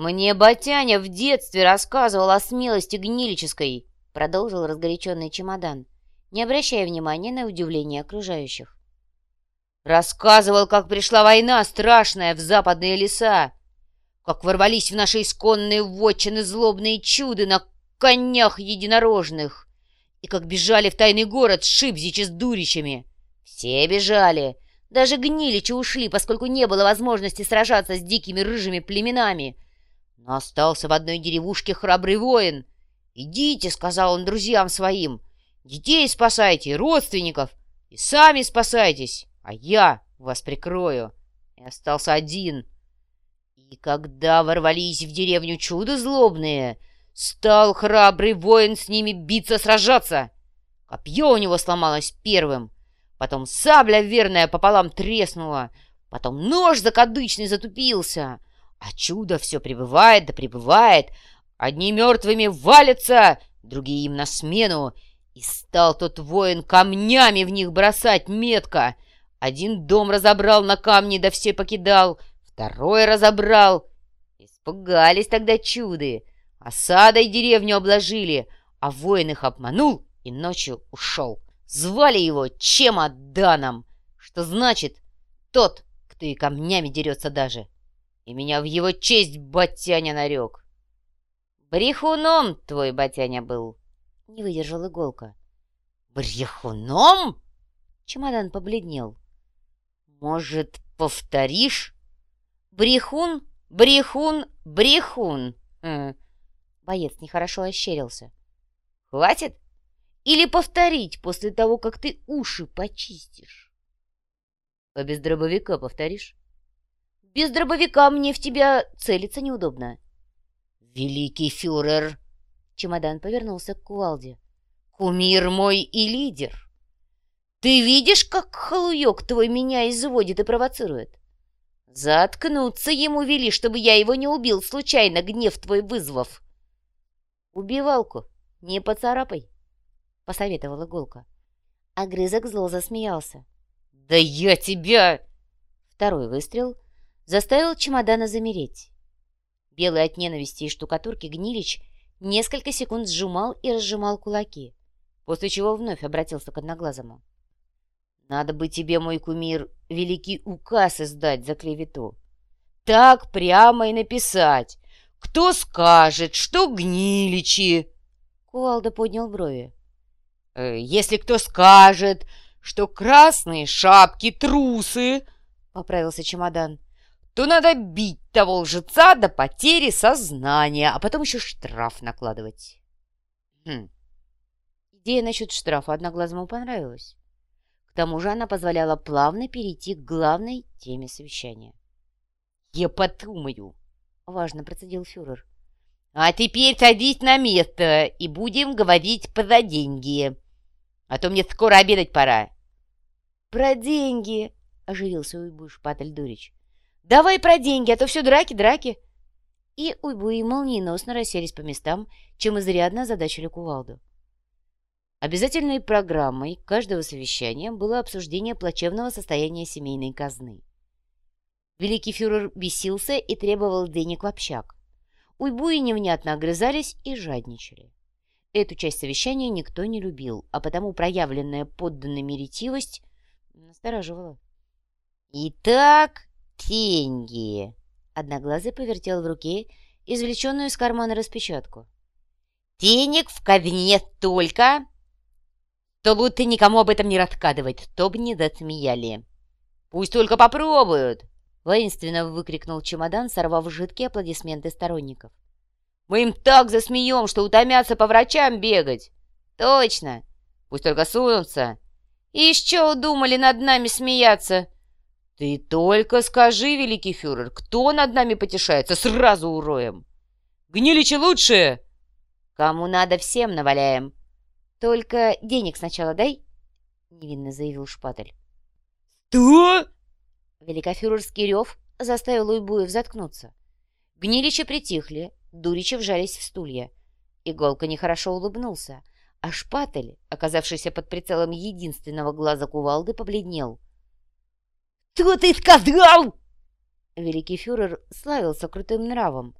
«Мне Батяня в детстве рассказывал о смелости гнилической», — продолжил разгоряченный чемодан, не обращая внимания на удивление окружающих. «Рассказывал, как пришла война страшная в западные леса, как ворвались в наши исконные вотчины злобные чуды на конях единорожных, и как бежали в тайный город Шибзичи с дурищами. Все бежали, даже гниличи ушли, поскольку не было возможности сражаться с дикими рыжими племенами. Но остался в одной деревушке храбрый воин. «Идите», — сказал он друзьям своим, — «детей спасайте, родственников, и сами спасайтесь, а я вас прикрою». И остался один. И когда ворвались в деревню чудо злобные, стал храбрый воин с ними биться, сражаться. Копье у него сломалось первым — Потом сабля верная пополам треснула, потом нож закадычный затупился, а чудо все прибывает да прибывает. Одни мертвыми валятся, другие им на смену, и стал тот воин камнями в них бросать метко. Один дом разобрал на камни, да все покидал, второй разобрал. Испугались тогда чуды, осадой деревню обложили, а воин их обманул и ночью ушел. Звали его Чемоданом, что значит «тот, кто и камнями дерется даже». И меня в его честь Батяня нарек. «Брехуном твой Батяня был», — не выдержал иголка. «Брехуном?» — чемодан побледнел. «Может, повторишь?» «Брехун, брехун, брехун!» Боец нехорошо ощерился. «Хватит?» Или повторить после того, как ты уши почистишь? А без дробовика повторишь? Без дробовика мне в тебя целиться неудобно. Великий фюрер! Чемодан повернулся к кувалде. Кумир мой и лидер! Ты видишь, как халуек твой меня изводит и провоцирует? Заткнуться ему вели, чтобы я его не убил, случайно гнев твой вызвав. Убивалку не поцарапай посоветовала Иголка. Огрызок зло засмеялся. «Да я тебя!» Второй выстрел заставил чемодана замереть. Белый от ненависти и штукатурки Гнилич несколько секунд сжимал и разжимал кулаки, после чего вновь обратился к Одноглазому. «Надо бы тебе, мой кумир, великий указ издать за клевету. Так прямо и написать. Кто скажет, что Гниличи?» Кувалда поднял брови. Э, если кто скажет, что красные шапки трусы, — поправился чемодан, — то надо бить того лжеца до потери сознания, а потом еще штраф накладывать. Хм. Идея насчет штрафа одноглазому понравилась. К тому же она позволяла плавно перейти к главной теме совещания. «Я подумаю», — важно процедил фюрер. «А теперь садись на место и будем говорить про деньги» а то мне скоро обедать пора. — Про деньги, — оживился Уйбуй Шпатель Дурич. — Давай про деньги, а то все драки, драки. И Уйбуи молниеносно расселись по местам, чем изрядно озадачили кувалду. Обязательной программой каждого совещания было обсуждение плачевного состояния семейной казны. Великий фюрер бесился и требовал денег в общак. Уйбуи невнятно огрызались и жадничали. Эту часть совещания никто не любил, а потому проявленная подданными ретивость настораживала. «Итак, деньги!» Одноглазый повертел в руке извлеченную из кармана распечатку. «Денег в казне столько, то лучше никому об этом не рассказывать, чтоб не засмеяли. Пусть только попробуют!» Воинственно выкрикнул чемодан, сорвав жидкие аплодисменты сторонников. Мы им так засмеем, что утомятся по врачам бегать. Точно. Пусть только сунутся. И еще удумали над нами смеяться. Ты только скажи, великий фюрер, кто над нами потешается, сразу уроем. Гниличи лучшие. Кому надо, всем наваляем. Только денег сначала дай, невинно заявил Шпатель. Что? Великофюрерский рев заставил Уйбуев заткнуться. Гниличи притихли, Дуричи вжались в стулья. Иголка нехорошо улыбнулся, а шпатель, оказавшийся под прицелом единственного глаза кувалды, побледнел. «Что ты сказал?» Великий фюрер славился крутым нравом,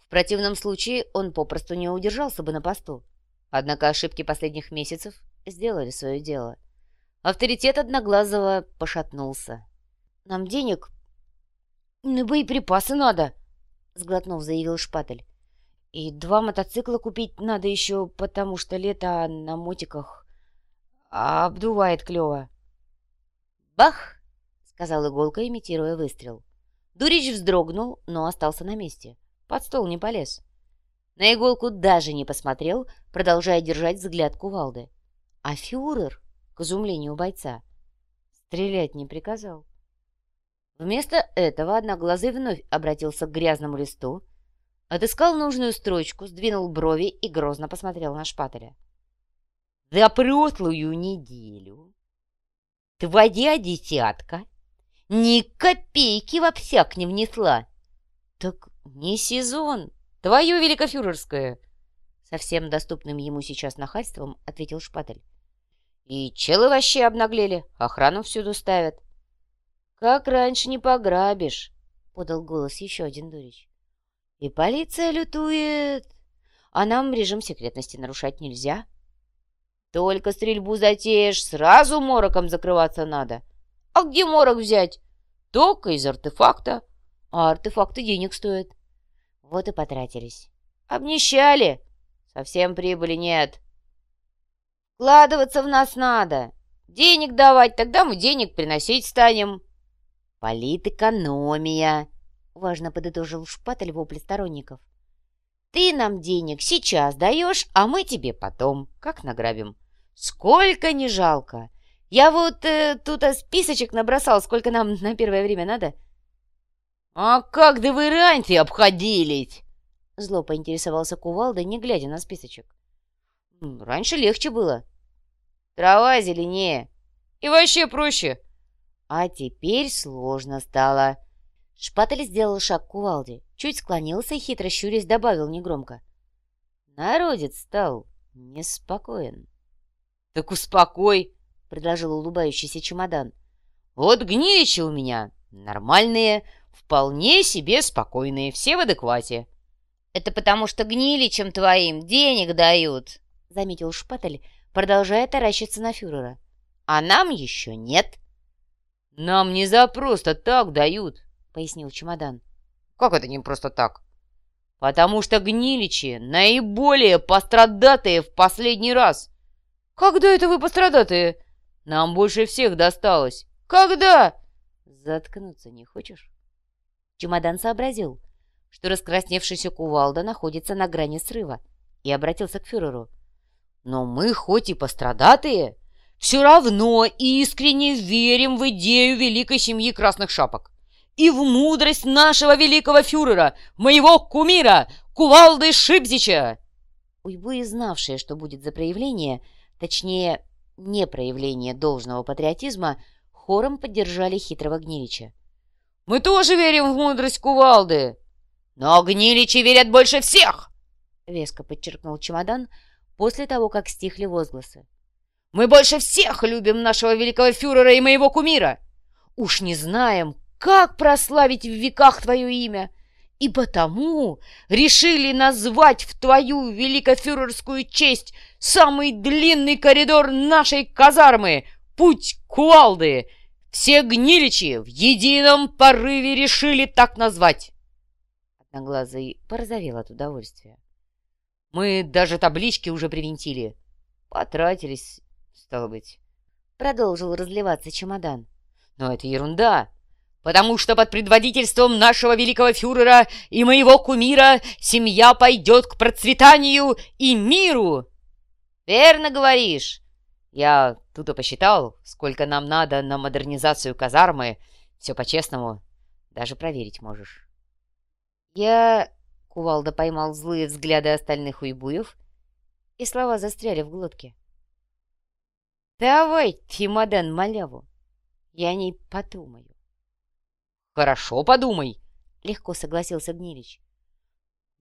В противном случае он попросту не удержался бы на посту. Однако ошибки последних месяцев сделали свое дело. Авторитет Одноглазого пошатнулся. «Нам денег на боеприпасы надо», — сглотнув, заявил Шпатель. «И два мотоцикла купить надо еще, потому что лето на мотиках обдувает клево». «Бах!» — сказал Иголка, имитируя выстрел. Дурич вздрогнул, но остался на месте. Под стол не полез. На иголку даже не посмотрел, продолжая держать взгляд кувалды. А фюрер, к изумлению бойца, стрелять не приказал. Вместо этого Одноглазый вновь обратился к грязному листу, отыскал нужную строчку, сдвинул брови и грозно посмотрел на шпателя. «За прошлую неделю твоя десятка ни копейки в обсяк не внесла. Так не сезон, твое великофюрерское. Совсем доступным ему сейчас нахальством ответил Шпатель. И челы вообще обнаглели, охрану всюду ставят. Как раньше не пограбишь, подал голос еще один дурич. И полиция лютует, а нам режим секретности нарушать нельзя. Только стрельбу затеешь, сразу мороком закрываться надо. — а где морок взять? Только из артефакта. А артефакты денег стоят. Вот и потратились. Обнищали. Совсем прибыли нет. Вкладываться в нас надо. Денег давать, тогда мы денег приносить станем. Политэкономия, важно подытожил шпатель вопли сторонников. Ты нам денег сейчас даешь, а мы тебе потом, как награбим. Сколько не жалко. Я вот э, тут а, списочек набросал, сколько нам на первое время надо. А как да вы раньше обходились? Зло поинтересовался Кувалда, не глядя на списочек. Раньше легче было. Трава зеленее. И вообще проще. А теперь сложно стало. Шпатель сделал шаг к кувалде, чуть склонился и, хитро щурясь, добавил негромко. Народец стал неспокоен. Так успокой, — предложил улыбающийся чемодан. «Вот гнилищи у меня нормальные, вполне себе спокойные, все в адеквате». «Это потому что гниличем твоим денег дают», — заметил Шпатель, продолжая таращиться на фюрера. «А нам еще нет». «Нам не за просто так дают», — пояснил чемодан. «Как это не просто так?» «Потому что гниличи наиболее пострадатые в последний раз». «Когда это вы пострадатые?» Нам больше всех досталось. Когда? Заткнуться не хочешь? Чемодан сообразил, что раскрасневшийся кувалда находится на грани срыва, и обратился к фюреру. Но мы хоть и пострадатые, все равно искренне верим в идею великой семьи красных шапок и в мудрость нашего великого фюрера, моего кумира, кувалды Шипзича. Уйбуи, знавшие, что будет за проявление, точнее, непроявление должного патриотизма, хором поддержали хитрого Гнилича. «Мы тоже верим в мудрость кувалды!» «Но Гниличи верят больше всех!» — веско подчеркнул чемодан после того, как стихли возгласы. «Мы больше всех любим нашего великого фюрера и моего кумира! Уж не знаем, как прославить в веках твое имя!» И потому решили назвать в твою великофюрерскую честь самый длинный коридор нашей казармы — путь кувалды. Все гниличи в едином порыве решили так назвать. Одноглазый порозовел от удовольствия. Мы даже таблички уже привинтили. Потратились, стало быть. Продолжил разливаться чемодан. Но это ерунда потому что под предводительством нашего великого фюрера и моего кумира семья пойдет к процветанию и миру. Верно говоришь. Я тут и посчитал, сколько нам надо на модернизацию казармы. Все по-честному. Даже проверить можешь. Я... Кувалда поймал злые взгляды остальных уйбуев, и слова застряли в глотке. «Давай, Тимодан Маляву, я о ней подумаю». «Хорошо подумай», — легко согласился Гнилич.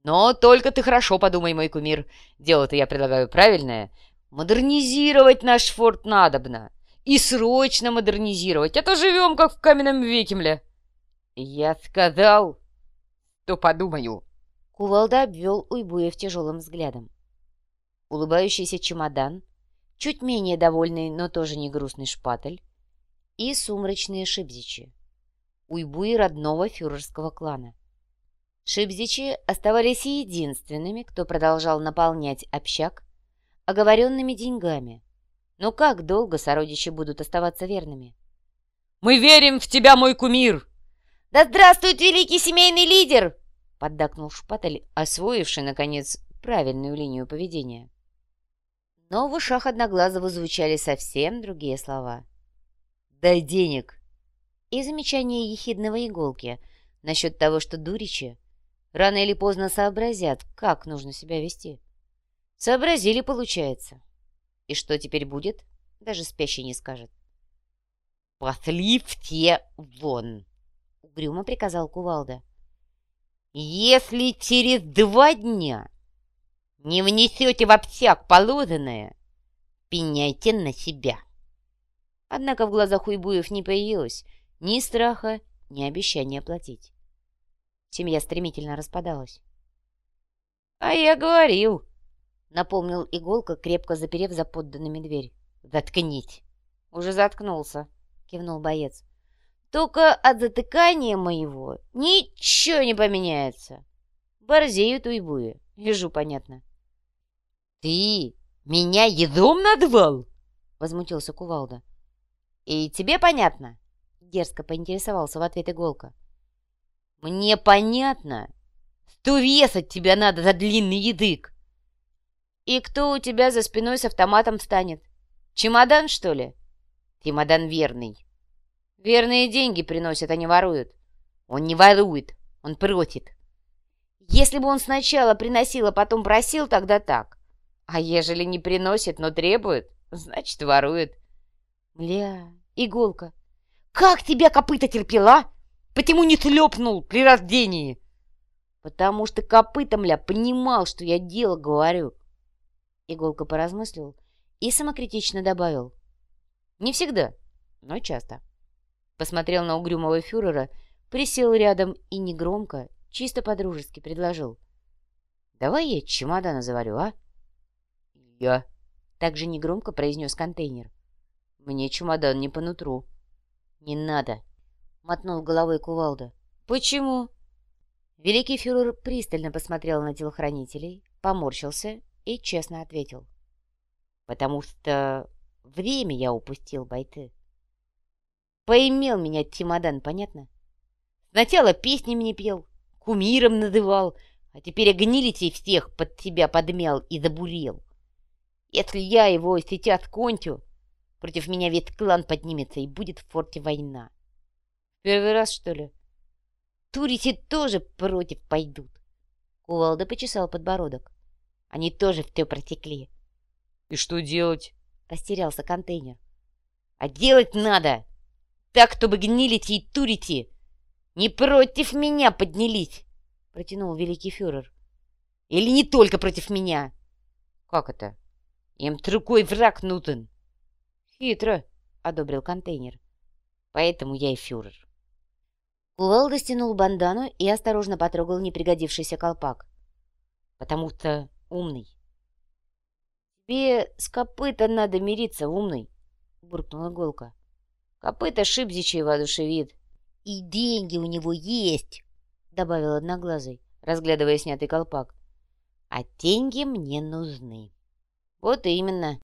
«Но только ты хорошо подумай, мой кумир. Дело-то я предлагаю правильное. Модернизировать наш форт надобно. И срочно модернизировать, а то живем, как в каменном веке, мля». «Я сказал, что подумаю», Кувалда обвел Уйбуев тяжелым взглядом. Улыбающийся чемодан, чуть менее довольный, но тоже не грустный шпатель и сумрачные шибзичи. Уйбуи родного фюрерского клана. Шибзичи оставались единственными, кто продолжал наполнять общак оговоренными деньгами. Но как долго сородичи будут оставаться верными? «Мы верим в тебя, мой кумир!» «Да здравствует великий семейный лидер!» поддакнул Шпатель, освоивший, наконец, правильную линию поведения. Но в ушах Одноглазого звучали совсем другие слова. «Дай денег!» И замечание ехидного иголки насчет того, что дуричи рано или поздно сообразят, как нужно себя вести. Сообразили, получается. И что теперь будет, даже спящий не скажет. «Пошли все вон!» — угрюмо приказал Кувалда. «Если через два дня не внесете в общак положенное, пеняйте на себя!» Однако в глазах Уйбуев не появилось ни страха, ни обещания платить. Семья стремительно распадалась. «А я говорил!» Напомнил Иголка, крепко заперев за подданными дверь. «Заткнись!» «Уже заткнулся!» — кивнул боец. «Только от затыкания моего ничего не поменяется. Борзеют уйбуи, ежу понятно». «Ты меня едом надвал?» — возмутился Кувалда. «И тебе понятно?» — дерзко поинтересовался в ответ Иголка. «Мне понятно. Сто весать тебя надо за длинный язык!» «И кто у тебя за спиной с автоматом станет? Чемодан, что ли?» «Чемодан верный». «Верные деньги приносят, а не воруют». «Он не ворует, он просит». «Если бы он сначала приносил, а потом просил, тогда так. А ежели не приносит, но требует, значит, ворует». «Мля, иголка, как тебя копыта терпела? Почему не шлепнул при рождении?» «Потому что копыта, мля, понимал, что я дело говорю». Иголка поразмыслил и самокритично добавил. «Не всегда, но часто». Посмотрел на угрюмого фюрера, присел рядом и негромко, чисто по-дружески предложил. «Давай я чемодана заварю, а?» «Я», — также негромко произнес контейнер. «Мне чемодан не по нутру». «Не надо», — мотнул головой кувалда. «Почему?» Великий фюрер пристально посмотрел на телохранителей, поморщился и честно ответил. «Потому что время я упустил, байты. Поимел меня чемодан, понятно? Сначала песни мне пел, кумиром называл, а теперь огнилите всех под тебя подмял и забурел. Если я его сейчас кончу, против меня весь клан поднимется, и будет в форте война. Первый раз, что ли? Турити тоже против пойдут. Кувалда почесал подбородок. Они тоже все протекли. «И что делать?» — растерялся контейнер. «А делать надо! Так, чтобы гнилите и турите! Не против меня поднялись!» — протянул великий фюрер. «Или не только против меня!» «Как это?» «Им другой враг нужен!» «Хитро!» — одобрил контейнер. «Поэтому я и фюрер». Кувалда стянул бандану и осторожно потрогал непригодившийся колпак. «Потому что умный. «Тебе с копыта надо мириться, умный!» — буркнула Голка. «Копыта шибзичий воодушевит». «И деньги у него есть!» — добавил Одноглазый, разглядывая снятый колпак. «А деньги мне нужны». «Вот именно!»